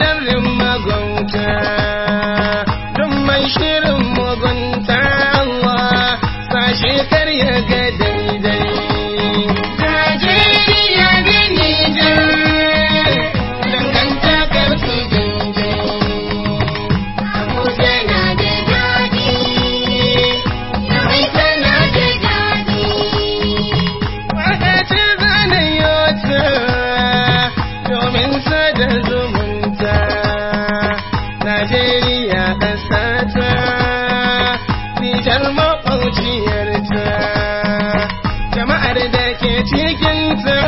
Assemblyman to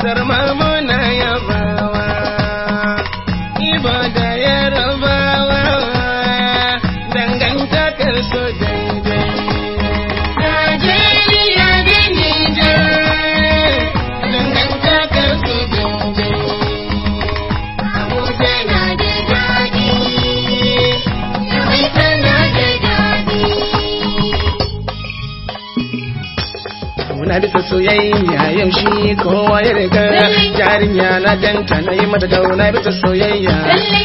சரமமா Bisa soyayya yau shi kowa ya riga yarinya na ganta na yi mata ƙauna bisa soyayya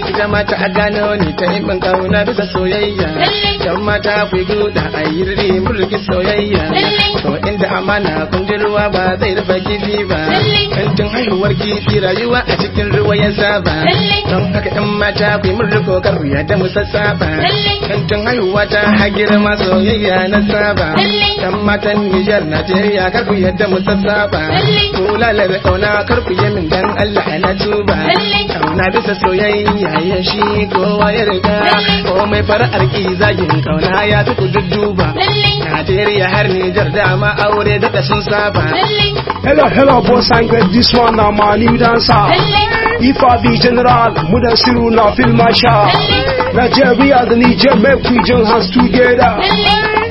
ita mata a gano ni ta yi ban ƙauna bisa soyayya yan mata ku yi guda a yi mulki soyayya inda amana kun ji ruwa ba zai rufe kifi ba. Kantin haihuwar kifi rayuwa a cikin ruwa ya saba. Don haka yan mata ku yi mulko kar da mu sassaba kantin haihuwa ta ha girma soyayya na saba. Yan matan Nijar Najeriya kar ku yadda mu sassaba ku lalata ƙauna kar ku yi min dan Allah na tuba. Kauna bisa soyayya ya shi kowa ya riga. Komai fara'ar ki zagin ƙauna ya fi ku dudduba. Najeriya har Nijar dama aure da sun saba Hello, hello, boss, and get this one now, my new dancer. If I be general, Muda Siru now feel my shot. Nigeria, the Niger, make we join hands together.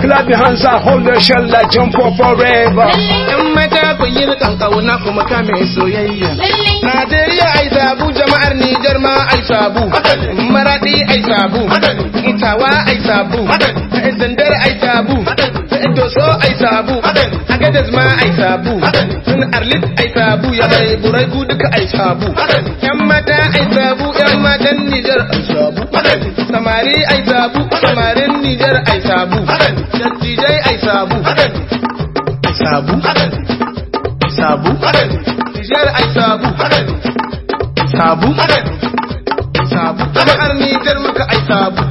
Clap your hands up, hold your shell like jump up forever. yan mata ku yi rikan kauna kuma kame soyayya Najeriya ai sabu jama'ar Nijar ma ai sabu Maradi ai sabu Itawa ai sabu Zandar ai sabu Sabu Agadez ma ai sabu Sun Arlit ai sabu ya bai burai ku duka ai sabu Yan mata ai sabu yan matan Nijar ai sabu Samari ai sabu samarin Nijar ai sabu Dattijai ai sabu Ai sabu Sabu Nijar ai sabu Sabu Sabu Jama'ar Nijar muka ai sabu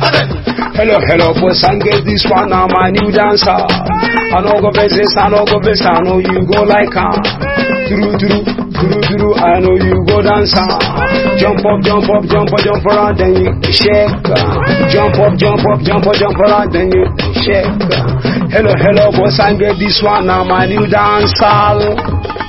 Hello, hello, boss, and get this one now, my new dancer. I know go business, I know go business, I know you go like her. Duru, duru, duru, duru, I know you go dancer. Jump up, jump up, jump up, jump around, then you shake. Jump up, jump up, jump up, jump around, then you shake. Hello, hello, boss, and get this one now, my new dancer.